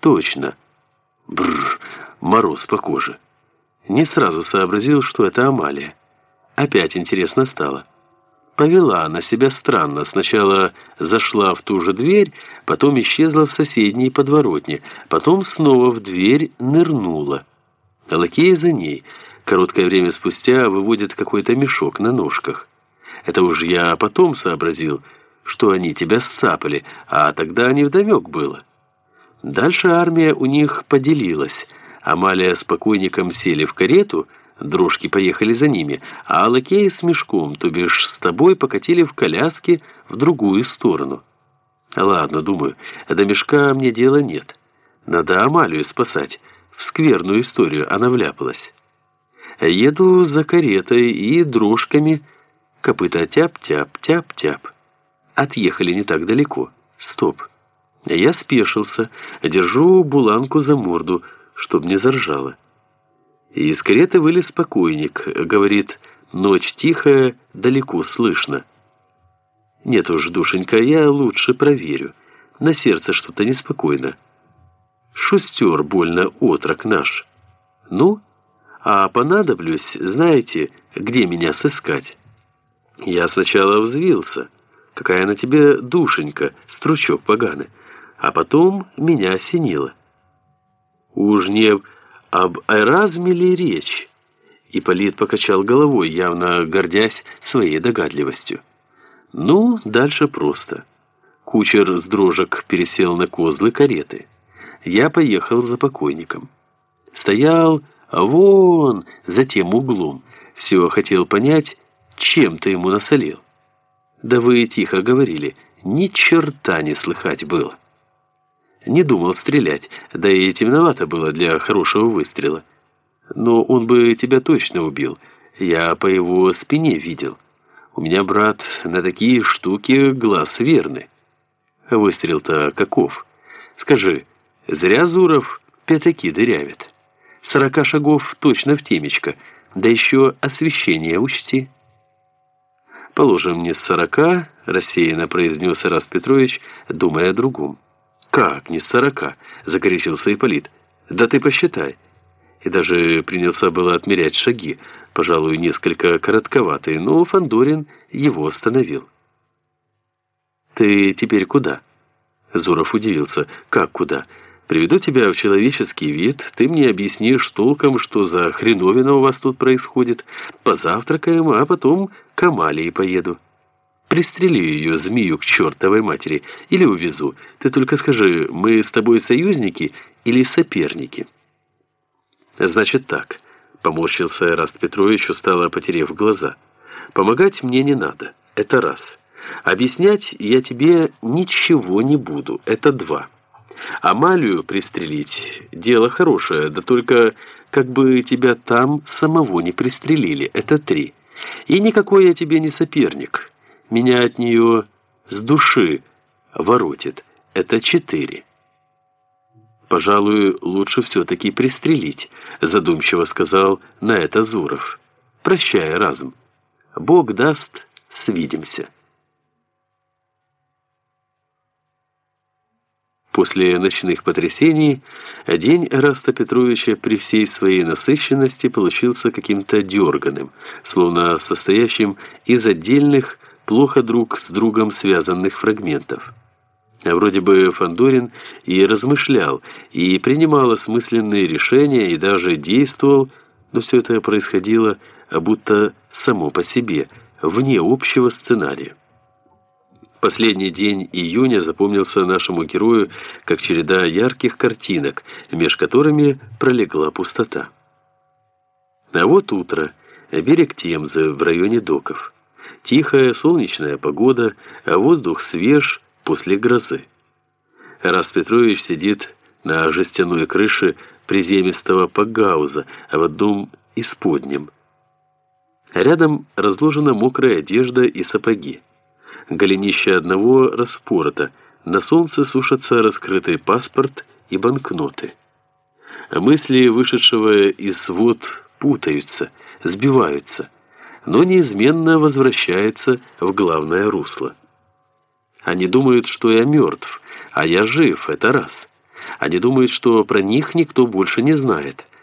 Точно. Бррр, мороз по коже. Не сразу сообразил, что это Амалия. Опять интересно стало. Повела она себя странно. Сначала зашла в ту же дверь, потом исчезла в соседней подворотне, потом снова в дверь нырнула. А лакеи за ней. Короткое время спустя выводят какой-то мешок на ножках. Это уж я потом сообразил, что они тебя сцапали, а тогда невдомек было. Дальше армия у них поделилась. Амалия с покойником сели в карету, дрожки поехали за ними, а лакеи с мешком, то бишь с тобой, покатили в коляске в другую сторону. Ладно, думаю, до мешка мне дела нет. Надо Амалию спасать. В скверную историю она вляпалась. Еду за каретой и дрожками, копыта тяп-тяп-тяп-тяп. Отъехали не так далеко. Стоп. Я спешился, держу буланку за морду, чтоб не заржало. Из кареты вылез покойник, говорит, ночь тихая, далеко слышно. Нет уж, душенька, я лучше проверю. На сердце что-то неспокойно. Шустер больно отрок наш. Ну, а понадоблюсь, знаете, где меня сыскать? Я сначала взвился. Какая на тебе душенька, стручок поганый а потом меня осенило. Уж не об Эразме ли речь? Ипполит покачал головой, явно гордясь своей догадливостью. Ну, дальше просто. Кучер с дрожек пересел на козлы кареты. Я поехал за покойником. Стоял вон за тем углом. Все хотел понять, чем ты ему насолил. Да вы тихо говорили, ни черта не слыхать было. Не думал стрелять, да и темновато было для хорошего выстрела. Но он бы тебя точно убил. Я по его спине видел. У меня, брат, на такие штуки глаз верный. Выстрел-то каков? Скажи, зря Зуров пятаки дырявит. Сорока шагов точно в темечко, да еще освещение учти. Положим, не сорока, рассеянно произнес Раст Петрович, думая о другом. «Как, не с сорока?» – закоричился Ипполит. «Да ты посчитай». И даже принялся было отмерять шаги, пожалуй, несколько коротковатые, но Фандорин его остановил. «Ты теперь куда?» Зуров удивился. «Как куда?» «Приведу тебя в человеческий вид, ты мне объяснишь толком, что за хреновина у вас тут происходит. Позавтракаем, а потом к Амалии поеду». Пристрелю ее, змею, к чертовой матери, или увезу. Ты только скажи, мы с тобой союзники или соперники?» «Значит так», — поморщился Эраст Петрович, устало потерев глаза. «Помогать мне не надо, это раз. Объяснять я тебе ничего не буду, это два. Амалию пристрелить — дело хорошее, да только как бы тебя там самого не пристрелили, это три. И никакой я тебе не соперник». Меня от нее с души воротит. Это четыре. «Пожалуй, лучше все-таки пристрелить», задумчиво сказал на это Зуров. «Прощай, разум. Бог даст, свидимся». После ночных потрясений день Эраста Петровича при всей своей насыщенности получился каким-то дерганым, словно состоящим из отдельных плохо друг с другом связанных фрагментов. А вроде бы Фандорин и размышлял, и принимал осмысленные решения, и даже действовал, но все это происходило будто само по себе, вне общего сценария. Последний день июня запомнился нашему герою как череда ярких картинок, меж которыми пролегла пустота. А вот утро, берег Темзы в районе доков. Тихая солнечная погода, а воздух свеж после грозы. Раз Петрович сидит на жестяной крыше приземистого пагауза, а в одном исподнем. Рядом разложена мокрая одежда и сапоги. Голенище одного распорота, на солнце сушатся раскрытый паспорт и банкноты. Мысли вышедшего из вод путаются, сбиваются – но неизменно возвращается в главное русло. Они думают, что я мертв, а я жив, это раз. Они думают, что про них никто больше не знает.